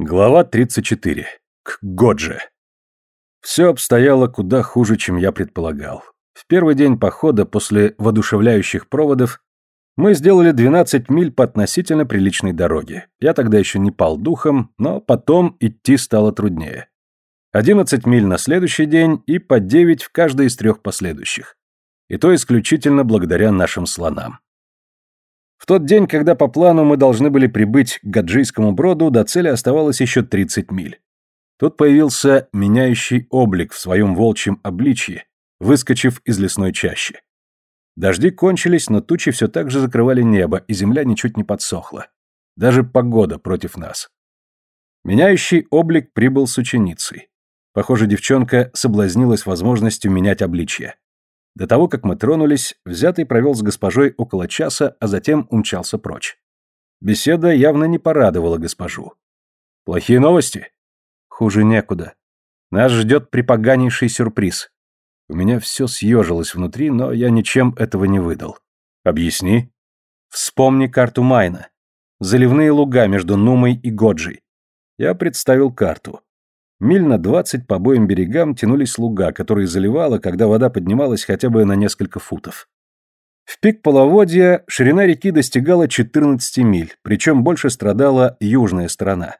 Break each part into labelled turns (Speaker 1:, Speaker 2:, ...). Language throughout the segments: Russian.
Speaker 1: Глава 34. К Годже. Все обстояло куда хуже, чем я предполагал. В первый день похода после воодушевляющих проводов мы сделали 12 миль по относительно приличной дороге. Я тогда еще не пал духом, но потом идти стало труднее. 11 миль на следующий день и по 9 в каждой из трех последующих. И то исключительно благодаря нашим слонам. Тот день, когда по плану мы должны были прибыть к Гаджийскому броду, до цели оставалось еще 30 миль. Тут появился меняющий облик в своем волчьем обличье, выскочив из лесной чащи. Дожди кончились, но тучи все так же закрывали небо, и земля ничуть не подсохла. Даже погода против нас. Меняющий облик прибыл с ученицей. Похоже, девчонка соблазнилась возможностью менять обличье. До того, как мы тронулись, взятый провел с госпожой около часа, а затем умчался прочь. Беседа явно не порадовала госпожу. «Плохие новости?» «Хуже некуда. Нас ждет припоганейший сюрприз. У меня все съежилось внутри, но я ничем этого не выдал. Объясни». «Вспомни карту Майна. Заливные луга между Нумой и Годжей. Я представил карту. Миль на двадцать по обоим берегам тянулись луга, которые заливало, когда вода поднималась хотя бы на несколько футов. В пик половодья ширина реки достигала 14 миль, причем больше страдала южная сторона.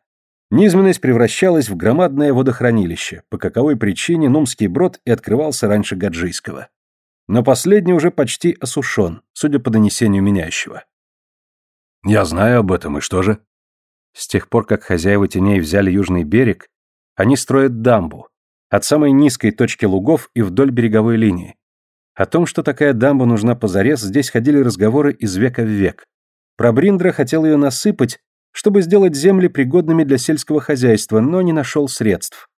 Speaker 1: Низменность превращалась в громадное водохранилище, по каковой причине Нумский брод и открывался раньше Гаджийского. Но последний уже почти осушен, судя по донесению меняющего. «Я знаю об этом, и что же?» С тех пор, как хозяева теней взяли южный берег, они строят дамбу. От самой низкой точки лугов и вдоль береговой линии. О том, что такая дамба нужна позарез, здесь ходили разговоры из века в век. Пробриндра хотел ее насыпать, чтобы сделать земли пригодными для сельского хозяйства, но не нашел средств.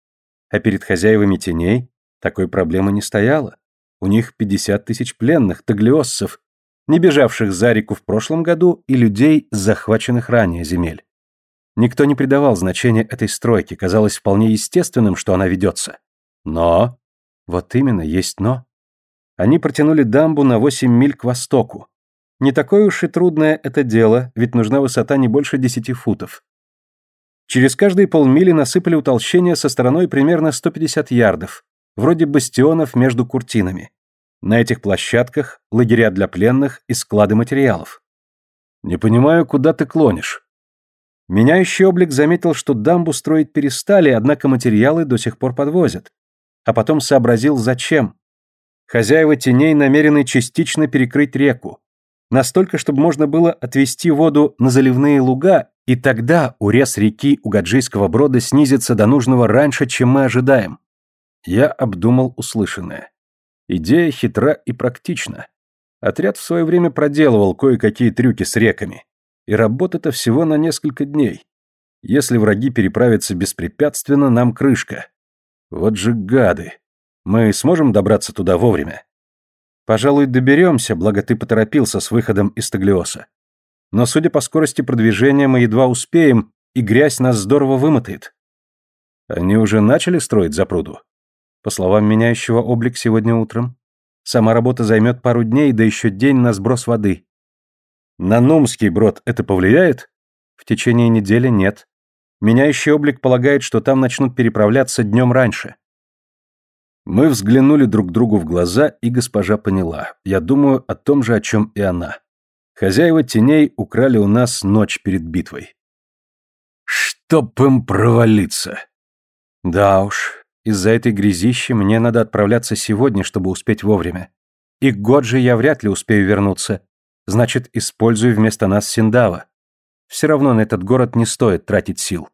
Speaker 1: А перед хозяевами теней такой проблемы не стояло. У них 50 тысяч пленных, таглиоссов, не бежавших за реку в прошлом году, и людей, захваченных ранее земель. Никто не придавал значения этой стройке, казалось вполне естественным, что она ведется. Но... Вот именно, есть но. Они протянули дамбу на 8 миль к востоку. Не такое уж и трудное это дело, ведь нужна высота не больше 10 футов. Через каждые полмили насыпали утолщение со стороной примерно 150 ярдов, вроде бастионов между куртинами. На этих площадках лагеря для пленных и склады материалов. «Не понимаю, куда ты клонишь?» Меняющий облик заметил, что дамбу строить перестали, однако материалы до сих пор подвозят. А потом сообразил, зачем. Хозяева теней намерены частично перекрыть реку. Настолько, чтобы можно было отвести воду на заливные луга, и тогда урез реки у Гаджийского брода снизится до нужного раньше, чем мы ожидаем. Я обдумал услышанное. Идея хитра и практична. Отряд в свое время проделывал кое-какие трюки с реками. И работа-то всего на несколько дней. Если враги переправятся беспрепятственно, нам крышка. Вот же гады. Мы сможем добраться туда вовремя? Пожалуй, доберемся, благо ты поторопился с выходом из Таглиоса. Но, судя по скорости продвижения, мы едва успеем, и грязь нас здорово вымотает. Они уже начали строить запруду? По словам меняющего облик сегодня утром. Сама работа займет пару дней, да еще день на сброс воды. На Нумский брод это повлияет? В течение недели нет. Меняющий облик полагает, что там начнут переправляться днем раньше. Мы взглянули друг другу в глаза, и госпожа поняла. Я думаю о том же, о чем и она. Хозяева теней украли у нас ночь перед битвой. Чтоб им провалиться. Да уж, из-за этой грязищи мне надо отправляться сегодня, чтобы успеть вовремя. И год же я вряд ли успею вернуться. Значит, используй вместо нас Синдава. Все равно на этот город не стоит тратить сил.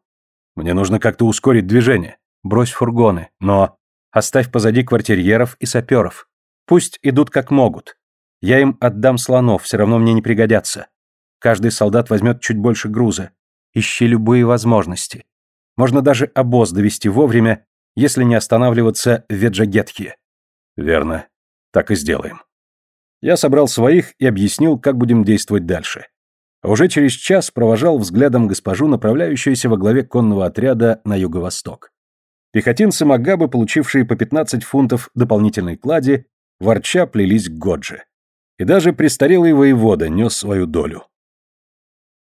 Speaker 1: Мне нужно как-то ускорить движение. Брось фургоны, но оставь позади квартирьеров и саперов. Пусть идут как могут. Я им отдам слонов, все равно мне не пригодятся. Каждый солдат возьмет чуть больше груза. Ищи любые возможности. Можно даже обоз довести вовремя, если не останавливаться в Веджагетхе. Верно. Так и сделаем. Я собрал своих и объяснил, как будем действовать дальше. А уже через час провожал взглядом госпожу, направляющуюся во главе конного отряда на юго-восток. Пехотинцы Магабы, получившие по 15 фунтов дополнительной клади, ворча плелись к Годже. И даже престарелый воевода нес свою долю.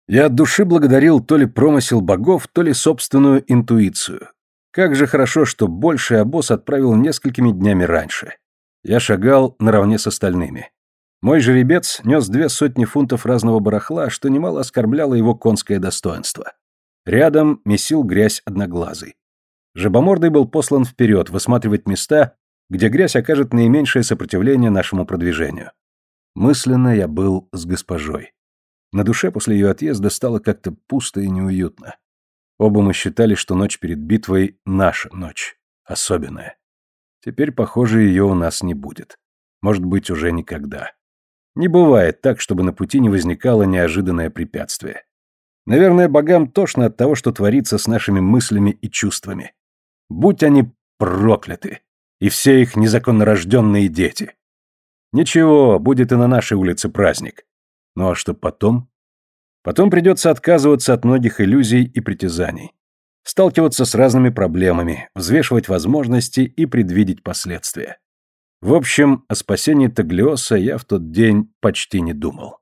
Speaker 1: Я от души благодарил то ли промысел богов, то ли собственную интуицию. Как же хорошо, что больший обоз отправил несколькими днями раньше. Я шагал наравне с остальными. Мой жеребец нес две сотни фунтов разного барахла, что немало оскорбляло его конское достоинство. Рядом месил грязь одноглазый. Жабомордый был послан вперед высматривать места, где грязь окажет наименьшее сопротивление нашему продвижению. Мысленно я был с госпожой. На душе после ее отъезда стало как-то пусто и неуютно. Оба мы считали, что ночь перед битвой — наша ночь, особенная. Теперь, похоже, ее у нас не будет. Может быть, уже никогда. Не бывает так, чтобы на пути не возникало неожиданное препятствие. Наверное, богам тошно от того, что творится с нашими мыслями и чувствами. Будь они прокляты, и все их незаконно рожденные дети. Ничего, будет и на нашей улице праздник. Ну а что потом? Потом придется отказываться от многих иллюзий и притязаний. Сталкиваться с разными проблемами, взвешивать возможности и предвидеть последствия. В общем, о спасении Таглиоса я в тот день почти не думал.